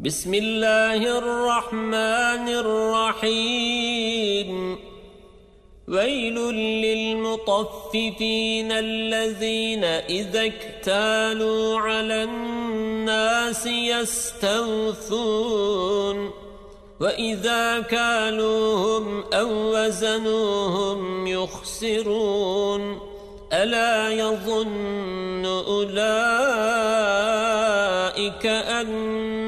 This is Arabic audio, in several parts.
بسم الله الرحمن الرحيم. ويل للمطففين الذين إذا اكتالوا على الناس يستوثون. وإذا كالوهم أو وزنوهم يخسرون. ألا يظن أولئك أنهم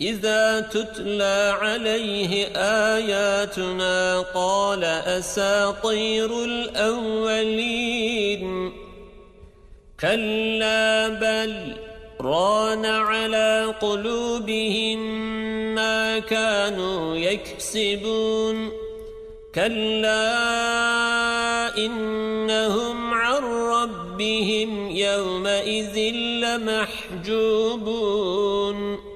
إذا تتلى عليه آياتنا قال أساطير الأولين. كلا بل ران على قلوبهم ما كانوا يكسبون. كلا إنهم عن ربهم يومئذ لمحجوبون.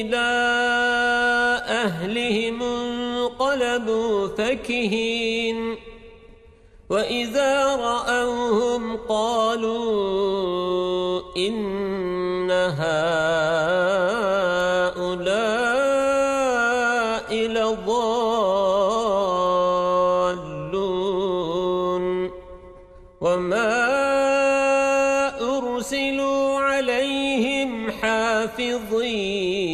إلى أهلهم انقلبوا فكهين. وإذا رأوهم قالوا إن هؤلاء لضالون. وما أرسلوا عليهم حافظين.